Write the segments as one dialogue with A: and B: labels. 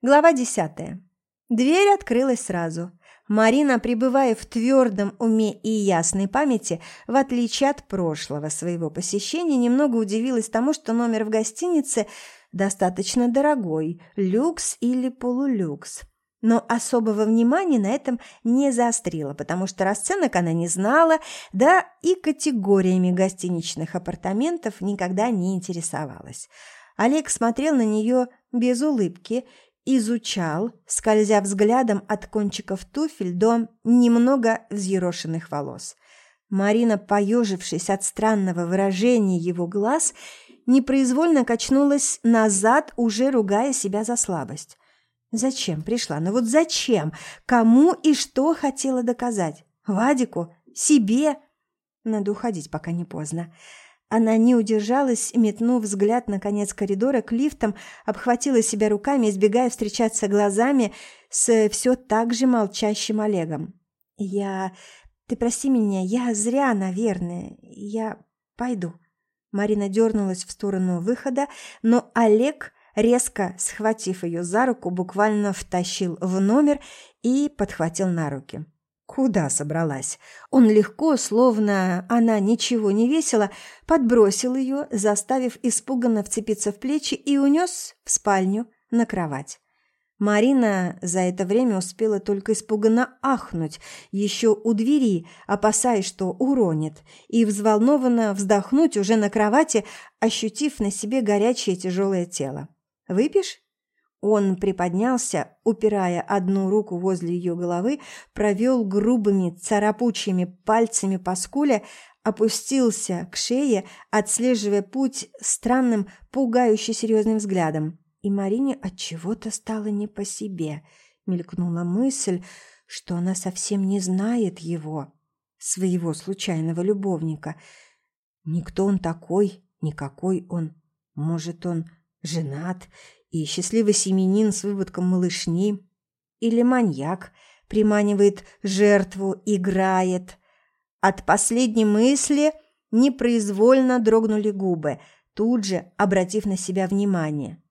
A: Глава десятая. Дверь открылась сразу. Марина, пребывая в твердом уме и ясной памяти, в отличие от прошлого своего посещения, немного удивилась тому, что номер в гостинице достаточно дорогой, люкс или полулюкс. Но особого внимания на этом не заострила, потому что расценок она не знала, да и категориями гостиничных апартаментов никогда не интересовалась. Олег смотрел на нее без улыбки изучал, скользя взглядом от кончиков туфель до немного взъерошенных волос. Марина, поежившись от странного выражения его глаз, непроизвольно качнулась назад, уже ругая себя за слабость. Зачем пришла? Ну вот зачем? Кому и что хотела доказать? Вадику? Себе? Надо уходить, пока не поздно. Она не удержалась, метнув взгляд на конец коридора к лифтам, обхватила себя руками, избегая встречаться глазами с все так же молчащим Олегом. «Я... Ты прости меня, я зря, наверное. Я пойду». Марина дернулась в сторону выхода, но Олег, резко схватив ее за руку, буквально втащил в номер и подхватил на руки. Куда собралась? Он легко, словно она ничего не весила, подбросил ее, заставив испуганно вцепиться в плечи и унес в спальню на кровать. Марина за это время успела только испуганно ахнуть еще у двери, опасаясь, что уронит, и взволнованно вздохнуть уже на кровати, ощутив на себе горячее тяжелое тело. «Выпьешь?» Он приподнялся, упирая одну руку возле ее головы, провел грубыми царапучими пальцами по скуле, опустился к шее, отслеживая путь странным, пугающе серьезным взглядом. И Марине от чего-то стало не по себе. Мелькнула мысль, что она совсем не знает его, своего случайного любовника. Никто он такой, никакой он. Может, он женат и счастливый семенин с выводком малышни, или маньяк приманивает жертву, играет. От последней мысли непроизвольно дрогнули губы, тут же обратив на себя внимание.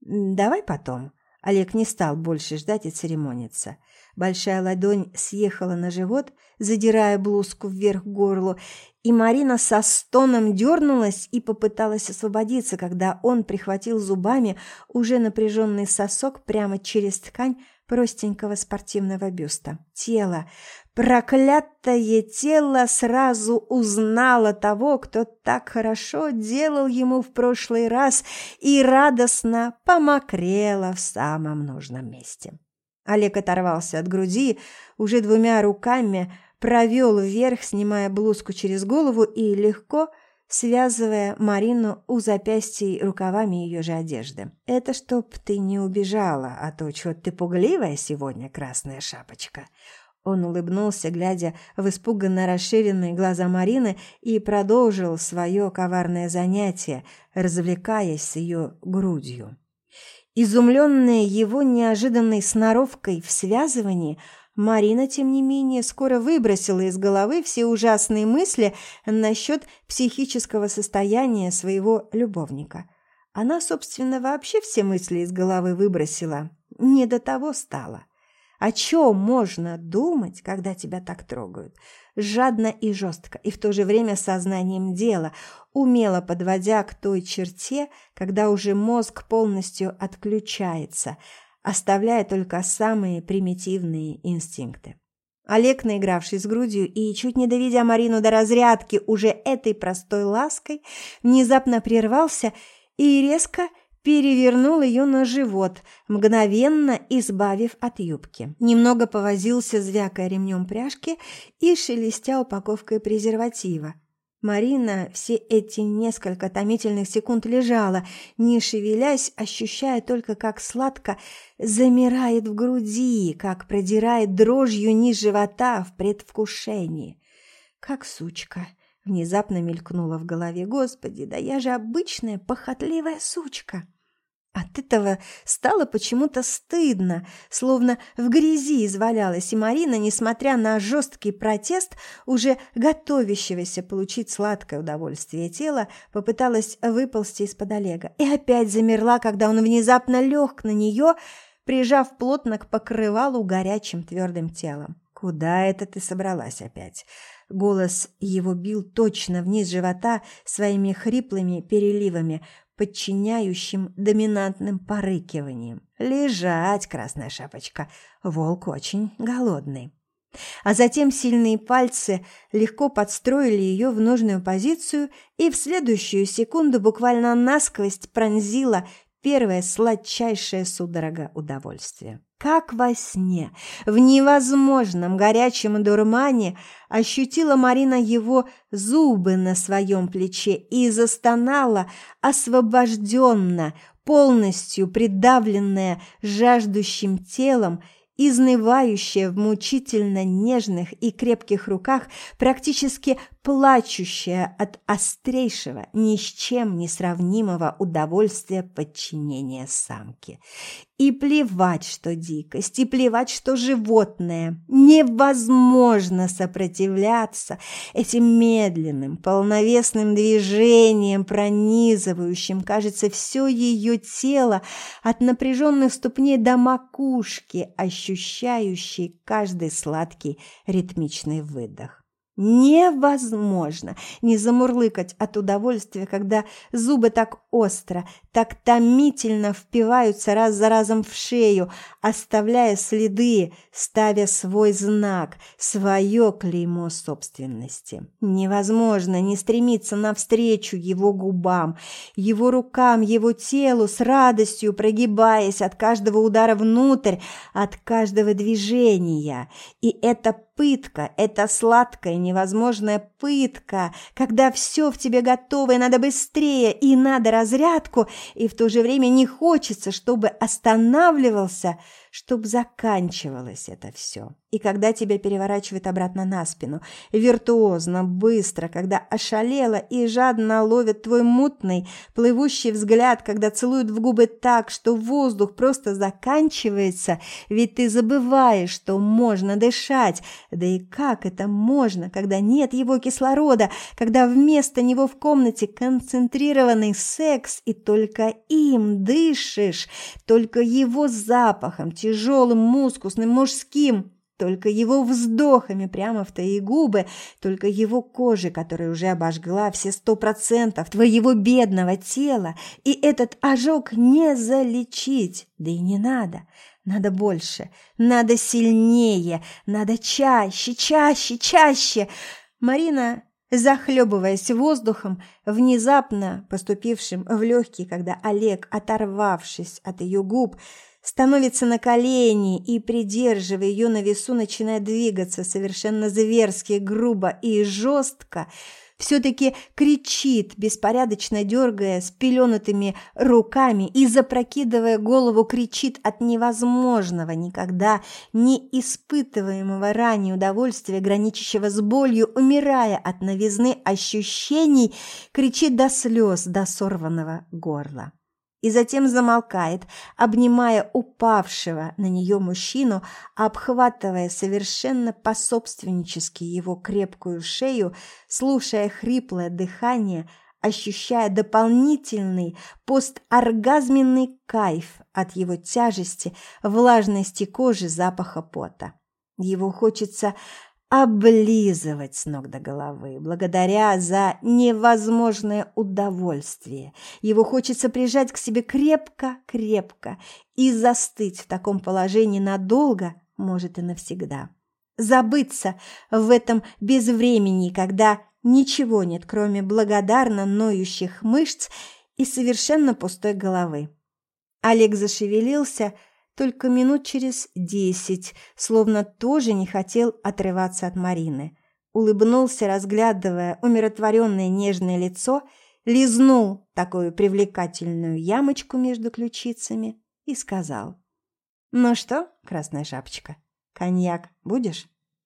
A: «Давай потом». Олег не стал больше ждать и церемониться. Большая ладонь съехала на живот, задирая блузку вверх горлу, и Марина со стоном дернулась и попыталась освободиться, когда он прихватил зубами уже напряженный сосок прямо через ткань простенького спортивного бюста. Тело, проклятое тело сразу узнало того, кто так хорошо делал ему в прошлый раз и радостно помокрело в самом нужном месте. Олег оторвался от груди уже двумя руками, провел вверх, снимая блузку через голову и легко связывая Марину у запястья рукавами ее же одежды. «Это чтоб ты не убежала, а то что ты пугливая сегодня, красная шапочка». Он улыбнулся, глядя в испуганно расширенные глаза Марины, и продолжил свое коварное занятие, развлекаясь с ее грудью. Изумленная его неожиданной сноровкой в связывании – Марина, тем не менее, скоро выбросила из головы все ужасные мысли насчет психического состояния своего любовника. Она, собственно, вообще все мысли из головы выбросила. Не до того стало. О чем можно думать, когда тебя так трогают? Жадно и жестко, и в то же время сознанием дела, умело подводя к той черте, когда уже мозг полностью отключается – оставляя только самые примитивные инстинкты. Олег, наигравший с грудью и чуть не доведя Марину до разрядки уже этой простой лаской, внезапно прервался и резко перевернул ее на живот, мгновенно избавив от юбки. Немного повозился, звякая ремнем пряжки и шелестя упаковкой презерватива. Марина все эти несколько томительных секунд лежала, не шевелясь, ощущая только, как сладко замирает в груди, как продирает дрожью низ живота в предвкушении. Как сучка. Внезапно мелькнула в голове. Господи, да я же обычная похотливая сучка. От этого стало почему-то стыдно, словно в грязи извалялась, и Марина, несмотря на жесткий протест, уже готовящегося получить сладкое удовольствие тела, попыталась выползти из-под Олега. И опять замерла, когда он внезапно лег на нее, прижав плотно к покрывалу горячим твердым телом. «Куда это ты собралась опять?» Голос его бил точно вниз живота своими хриплыми переливами, подчиняющим доминантным порыкиванием. «Лежать, красная шапочка! Волк очень голодный!» А затем сильные пальцы легко подстроили ее в нужную позицию и в следующую секунду буквально насквозь пронзила первая сладчайшая судорога удовольствия. Как во сне, в невозможном горячем дурмане ощутила Марина его зубы на своем плече и застонала освобожденно, полностью придавленная жаждущим телом изнывающая в мучительно нежных и крепких руках, практически плачущая от острейшего, ни с чем не сравнимого удовольствия подчинения самки. И плевать, что дикость, и плевать, что животное. Невозможно сопротивляться этим медленным, полновесным движением, пронизывающим, кажется, все ее тело от напряженных ступней до макушки, ощущающей каждый сладкий ритмичный выдох. Невозможно не замурлыкать от удовольствия, когда зубы так остро, так томительно впиваются раз за разом в шею, оставляя следы, ставя свой знак, свое клеймо собственности. Невозможно не стремиться навстречу его губам, его рукам, его телу, с радостью прогибаясь от каждого удара внутрь, от каждого движения. И это пытка, это сладкая невозможная пытка, когда все в тебе готово, и надо быстрее, и надо разрядку, и в то же время не хочется, чтобы останавливался – чтобы заканчивалось это все. И когда тебя переворачивает обратно на спину, виртуозно, быстро, когда ошалело и жадно ловит твой мутный, плывущий взгляд, когда целуют в губы так, что воздух просто заканчивается, ведь ты забываешь, что можно дышать. Да и как это можно, когда нет его кислорода, когда вместо него в комнате концентрированный секс, и только им дышишь, только его запахом, тяжелым, мускусным, мужским, только его вздохами прямо в твои губы, только его кожи, которая уже обожгла все сто процентов твоего бедного тела, и этот ожог не залечить, да и не надо. Надо больше, надо сильнее, надо чаще, чаще, чаще. Марина, захлебываясь воздухом, внезапно поступившим в легкие, когда Олег, оторвавшись от ее губ, становится на колени и, придерживая ее на весу, начинает двигаться совершенно зверски, грубо и жестко, все-таки кричит, беспорядочно дергая спеленутыми руками и, запрокидывая голову, кричит от невозможного, никогда не испытываемого ранее удовольствия, граничащего с болью, умирая от новизны ощущений, кричит до слез, до сорванного горла и затем замолкает, обнимая упавшего на нее мужчину, обхватывая совершенно пособственнически его крепкую шею, слушая хриплое дыхание, ощущая дополнительный посторгазменный кайф от его тяжести, влажности кожи, запаха пота. Его хочется облизывать с ног до головы, благодаря за невозможное удовольствие. Его хочется прижать к себе крепко-крепко и застыть в таком положении надолго, может и навсегда. Забыться в этом безвремени, когда ничего нет, кроме благодарно ноющих мышц и совершенно пустой головы. Олег зашевелился – только минут через десять, словно тоже не хотел отрываться от Марины. Улыбнулся, разглядывая умиротворенное нежное лицо, лизнул такую привлекательную ямочку между ключицами и сказал. «Ну что, красная шапочка, коньяк будешь?»